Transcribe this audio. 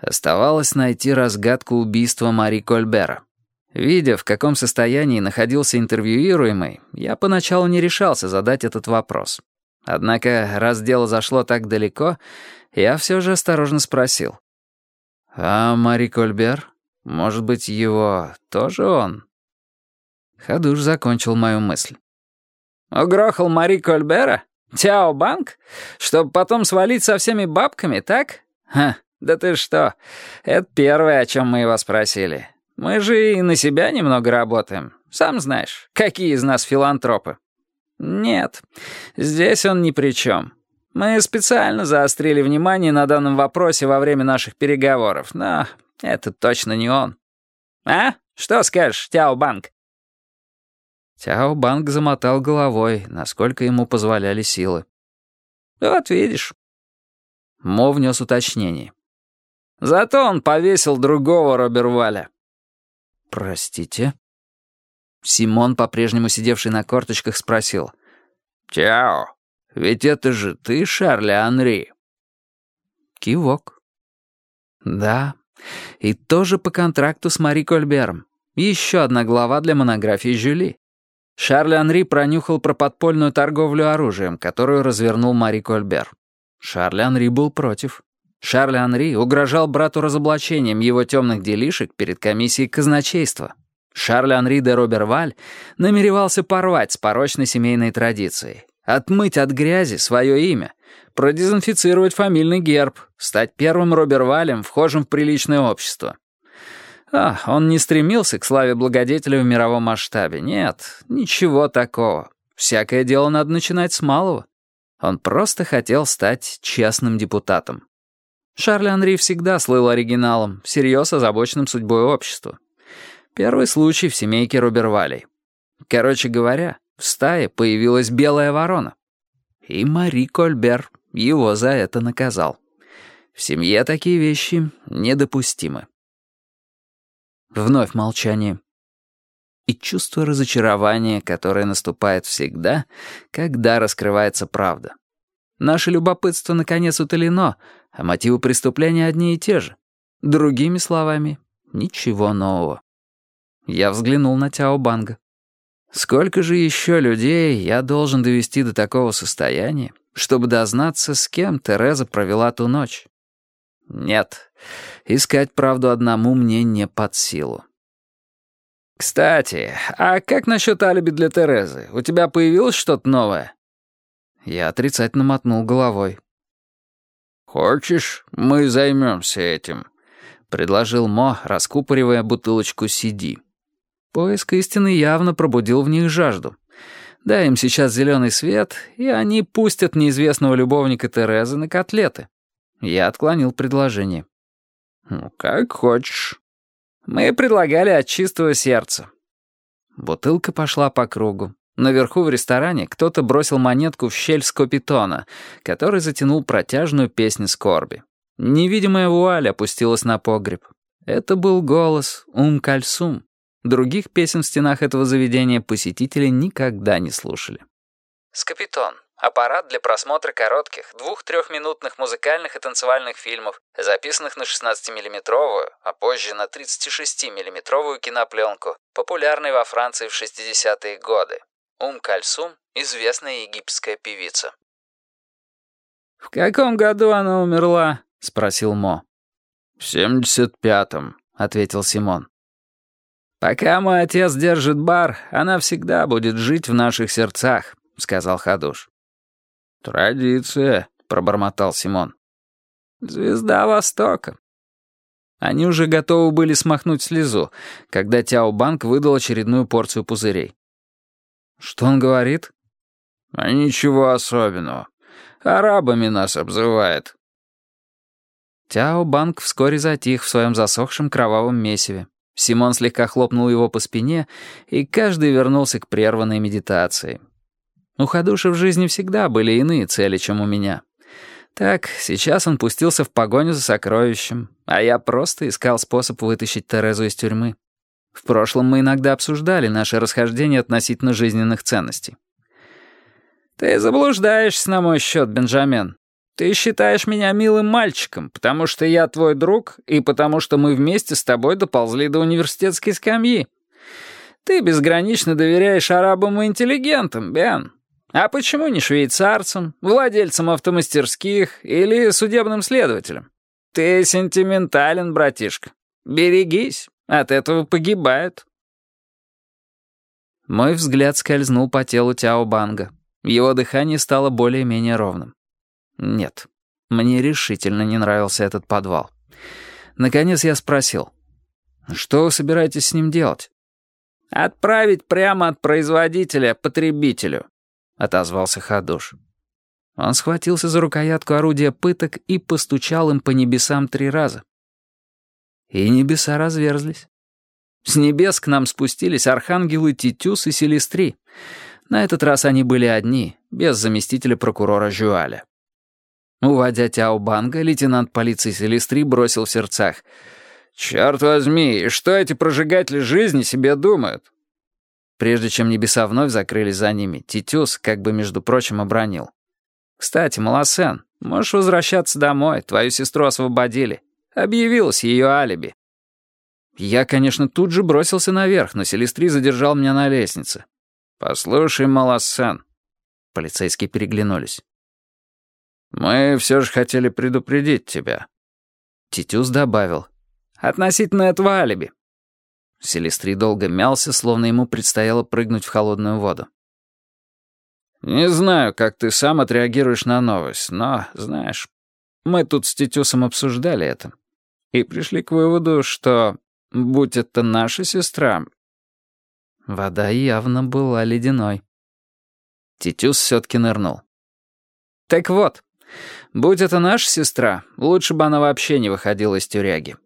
Оставалось найти разгадку убийства Мари Кольбера. Видя, в каком состоянии находился интервьюируемый, я поначалу не решался задать этот вопрос. Однако, раз дело зашло так далеко, я все же осторожно спросил. «А Мари Кольбер? Может быть, его тоже он?» Хадуш закончил мою мысль. «Угрохал Мари Кольбера? Тяо Банк? Чтоб потом свалить со всеми бабками, так? Ха, да ты что, это первое, о чем мы его спросили. Мы же и на себя немного работаем. Сам знаешь, какие из нас филантропы. Нет, здесь он ни при чем. Мы специально заострили внимание на данном вопросе во время наших переговоров, но это точно не он. А? Что скажешь, Тяо Банк? Тяо Банк замотал головой, насколько ему позволяли силы. «Вот видишь». Мо внес уточнение. «Зато он повесил другого Роберваля». «Простите?» Симон, по-прежнему сидевший на корточках, спросил. «Тяо, ведь это же ты, Шарли Анри?» Кивок. «Да, и тоже по контракту с Мари Кольбером. Еще одна глава для монографии Жюли. Шарль Анри пронюхал про подпольную торговлю оружием, которую развернул Мари Кольбер. Шарль Анри был против. Шарль Анри угрожал брату разоблачением его темных делишек перед комиссией казначейства. Шарль Анри де Роберваль намеревался порвать с порочной семейной традицией, отмыть от грязи свое имя, продезинфицировать фамильный герб, стать первым Робервалем, вхожим в приличное общество. А, он не стремился к славе благодетеля в мировом масштабе. Нет, ничего такого. Всякое дело надо начинать с малого. Он просто хотел стать честным депутатом. Шарль Анри всегда слыл оригиналом, всерьез озабоченным судьбой общества. Первый случай в семейке Робервалей. Короче говоря, в стае появилась белая ворона. И Мари Кольбер его за это наказал. В семье такие вещи недопустимы. Вновь молчание. И чувство разочарования, которое наступает всегда, когда раскрывается правда. Наше любопытство наконец утолено, а мотивы преступления одни и те же. Другими словами, ничего нового. Я взглянул на Тяо Банга. Сколько же еще людей я должен довести до такого состояния, чтобы дознаться, с кем Тереза провела ту ночь? Нет, искать правду одному мне не под силу. «Кстати, а как насчет алиби для Терезы? У тебя появилось что-то новое?» Я отрицательно мотнул головой. «Хочешь, мы займемся этим?» — предложил Мо, раскупоривая бутылочку Сиди. Поиск истины явно пробудил в них жажду. Дай им сейчас зеленый свет, и они пустят неизвестного любовника Терезы на котлеты. Я отклонил предложение. «Ну, как хочешь». Мы предлагали от чистого сердца. Бутылка пошла по кругу. Наверху в ресторане кто-то бросил монетку в щель скопитона, который затянул протяжную песню скорби. Невидимая вуаль опустилась на погреб. Это был голос Ум-Кальсум. Других песен в стенах этого заведения посетители никогда не слушали. Скопитон Аппарат для просмотра коротких, двух-трехминутных музыкальных и танцевальных фильмов, записанных на 16-миллиметровую, а позже на 36-миллиметровую кинопленку, популярной во Франции в 60-е годы. Ум Кальсум — известная египетская певица. «В каком году она умерла?» — спросил Мо. «В 75-м», — ответил Симон. «Пока мой отец держит бар, она всегда будет жить в наших сердцах», — сказал Хадуш. «Традиция», — пробормотал Симон. «Звезда Востока». Они уже готовы были смахнуть слезу, когда Тяо Банк выдал очередную порцию пузырей. «Что он говорит?» «А ничего особенного. Арабами нас обзывает». Тяо Банк вскоре затих в своем засохшем кровавом месиве. Симон слегка хлопнул его по спине, и каждый вернулся к прерванной медитации. У Хадуша в жизни всегда были иные цели, чем у меня. Так, сейчас он пустился в погоню за сокровищем, а я просто искал способ вытащить Терезу из тюрьмы. В прошлом мы иногда обсуждали наши расхождения относительно жизненных ценностей. «Ты заблуждаешься на мой счет, Бенджамен». Ты считаешь меня милым мальчиком, потому что я твой друг и потому что мы вместе с тобой доползли до университетской скамьи. Ты безгранично доверяешь арабам и интеллигентам, Бен. А почему не швейцарцам, владельцам автомастерских или судебным следователям? Ты сентиментален, братишка. Берегись, от этого погибают. Мой взгляд скользнул по телу Тяо Банга. Его дыхание стало более-менее ровным. Нет, мне решительно не нравился этот подвал. Наконец я спросил, что вы собираетесь с ним делать? «Отправить прямо от производителя потребителю», — отозвался Хадуш. Он схватился за рукоятку орудия пыток и постучал им по небесам три раза. И небеса разверзлись. С небес к нам спустились архангелы Титюс и Селестри. На этот раз они были одни, без заместителя прокурора Жуаля. Уводя Тяо Банга, лейтенант полиции Селестри бросил в сердцах. «Черт возьми, что эти прожигатели жизни себе думают?» Прежде чем небеса вновь закрылись за ними, Титюс, как бы между прочим, обронил. «Кстати, Малосен, можешь возвращаться домой, твою сестру освободили. Объявилось ее алиби». Я, конечно, тут же бросился наверх, но Селестри задержал меня на лестнице. «Послушай, Малосен». Полицейские переглянулись. «Мы все же хотели предупредить тебя». Титюс добавил. «Относительно этого алиби». Селестри долго мялся, словно ему предстояло прыгнуть в холодную воду. «Не знаю, как ты сам отреагируешь на новость, но, знаешь, мы тут с Титюсом обсуждали это и пришли к выводу, что, будь это наша сестра...» Вода явно была ледяной. Титюс все-таки нырнул. «Так вот, будь это наша сестра, лучше бы она вообще не выходила из тюряги.